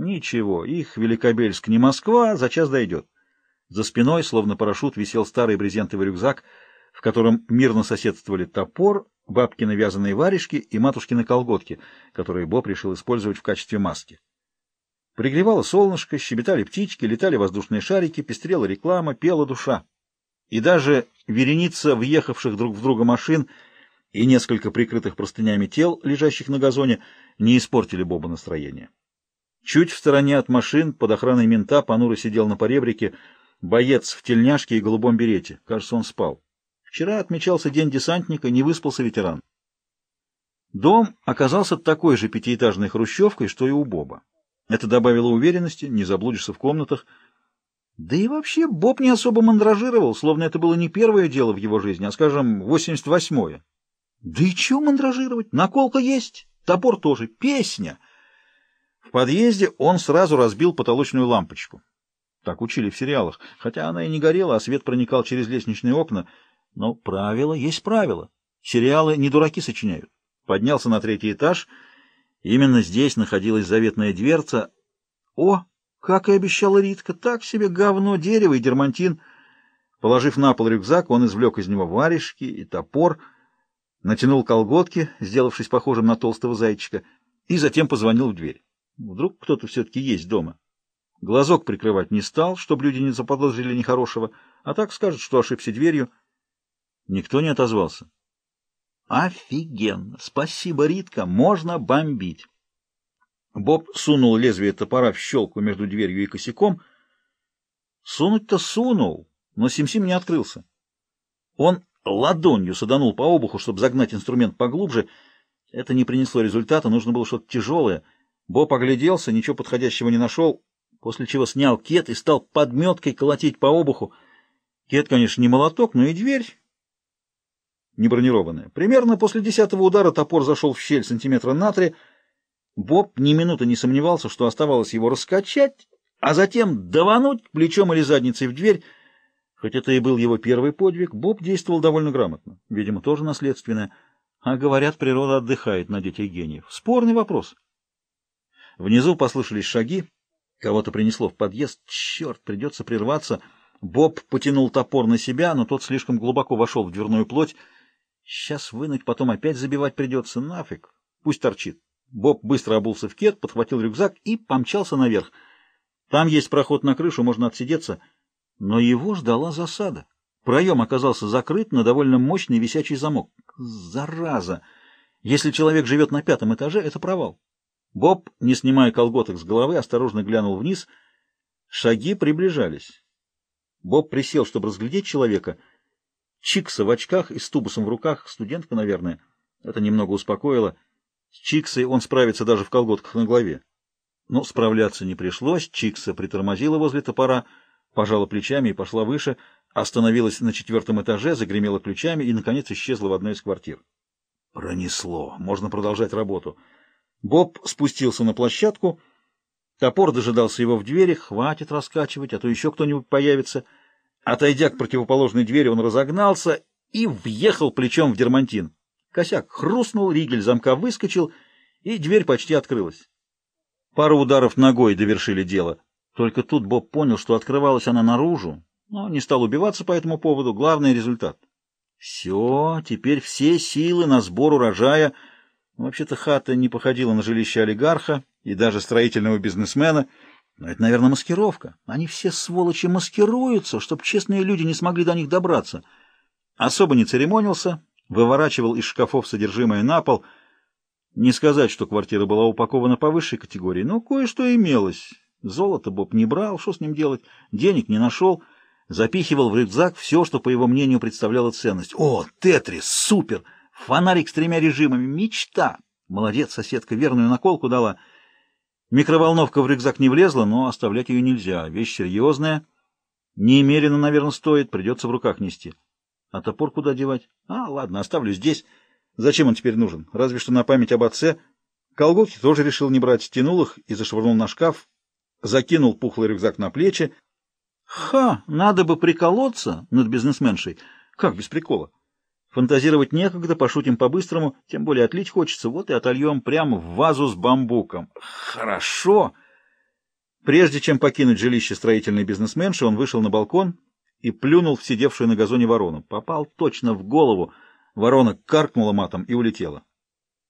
Ничего, их Великобельск не Москва, за час дойдет. За спиной, словно парашют, висел старый брезентовый рюкзак, в котором мирно соседствовали топор, бабкины вязаные варежки и матушкины колготки, которые Боб решил использовать в качестве маски. Пригревало солнышко, щебетали птички, летали воздушные шарики, пестрела реклама, пела душа. И даже вереница въехавших друг в друга машин и несколько прикрытых простынями тел, лежащих на газоне, не испортили Боба настроение. Чуть в стороне от машин, под охраной мента, понуро сидел на поребрике боец в тельняшке и голубом берете. Кажется, он спал. Вчера отмечался день десантника, не выспался ветеран. Дом оказался такой же пятиэтажной хрущевкой, что и у Боба. Это добавило уверенности, не заблудишься в комнатах. Да и вообще Боб не особо мандражировал, словно это было не первое дело в его жизни, а, скажем, 88-е. Да и чего мандражировать? Наколка есть, топор тоже, песня. В подъезде он сразу разбил потолочную лампочку. Так учили в сериалах, хотя она и не горела, а свет проникал через лестничные окна — но правило есть правило. Сериалы не дураки сочиняют. Поднялся на третий этаж. Именно здесь находилась заветная дверца. О, как и обещала Ритка, так себе говно, дерево и дермантин. Положив на пол рюкзак, он извлек из него варежки и топор, натянул колготки, сделавшись похожим на толстого зайчика, и затем позвонил в дверь. Вдруг кто-то все-таки есть дома. Глазок прикрывать не стал, чтобы люди не заподозрили нехорошего, а так скажет, что ошибся дверью — Никто не отозвался. Офигенно! Спасибо, Ритка, можно бомбить. Боб сунул лезвие топора в щелку между дверью и косяком. Сунуть-то сунул, но Сим-Сим не открылся. Он ладонью саданул по обуху, чтобы загнать инструмент поглубже. Это не принесло результата, нужно было что-то тяжелое. Боб огляделся, ничего подходящего не нашел, после чего снял кет и стал подметкой колотить по обуху. Кет, конечно, не молоток, но и дверь не бронированная. Примерно после десятого удара топор зашел в щель сантиметра на три. Боб ни минуты не сомневался, что оставалось его раскачать, а затем давануть плечом или задницей в дверь. Хоть это и был его первый подвиг, Боб действовал довольно грамотно. Видимо, тоже наследственное. А говорят, природа отдыхает на детях гениев. Спорный вопрос. Внизу послышались шаги. Кого-то принесло в подъезд. Черт, придется прерваться. Боб потянул топор на себя, но тот слишком глубоко вошел в дверную плоть. Сейчас вынуть, потом опять забивать придется. Нафиг. Пусть торчит. Боб быстро обулся в кет, подхватил рюкзак и помчался наверх. Там есть проход на крышу, можно отсидеться. Но его ждала засада. Проем оказался закрыт на довольно мощный висячий замок. Зараза! Если человек живет на пятом этаже, это провал. Боб, не снимая колготок с головы, осторожно глянул вниз. Шаги приближались. Боб присел, чтобы разглядеть человека — Чикса в очках и с тубусом в руках, студентка, наверное. Это немного успокоило. С Чиксой он справится даже в колготках на голове. Но справляться не пришлось. Чикса притормозила возле топора, пожала плечами и пошла выше, остановилась на четвертом этаже, загремела ключами и, наконец, исчезла в одной из квартир. Пронесло. Можно продолжать работу. Боб спустился на площадку. Топор дожидался его в двери. Хватит раскачивать, а то еще кто-нибудь появится — Отойдя к противоположной двери, он разогнался и въехал плечом в дермантин. Косяк хрустнул, ригель замка выскочил, и дверь почти открылась. Пару ударов ногой довершили дело. Только тут Боб понял, что открывалась она наружу, но не стал убиваться по этому поводу. Главный результат. Все, теперь все силы на сбор урожая. Вообще-то хата не походила на жилище олигарха и даже строительного бизнесмена — но это, наверное, маскировка. Они все, сволочи, маскируются, чтобы честные люди не смогли до них добраться. Особо не церемонился, выворачивал из шкафов содержимое на пол. Не сказать, что квартира была упакована по высшей категории, но кое-что имелось. Золото Боб не брал, что с ним делать? Денег не нашел. Запихивал в рюкзак все, что, по его мнению, представляло ценность. О, Тетрис, супер! Фонарик с тремя режимами, мечта! Молодец, соседка верную наколку дала — Микроволновка в рюкзак не влезла, но оставлять ее нельзя. Вещь серьезная. Немерено, наверное, стоит, придется в руках нести. А топор куда девать? А, ладно, оставлю здесь. Зачем он теперь нужен? Разве что на память об отце. Колготки тоже решил не брать, стянул их и зашвырнул на шкаф, закинул пухлый рюкзак на плечи. Ха, надо бы приколоться над бизнесменшей. Как без прикола? Фантазировать некогда, пошутим по-быстрому, тем более отлить хочется, вот и отольем прямо в вазу с бамбуком. Хорошо! Прежде чем покинуть жилище строительной бизнесменши, он вышел на балкон и плюнул в сидевшую на газоне ворону. Попал точно в голову. Ворона каркнула матом и улетела.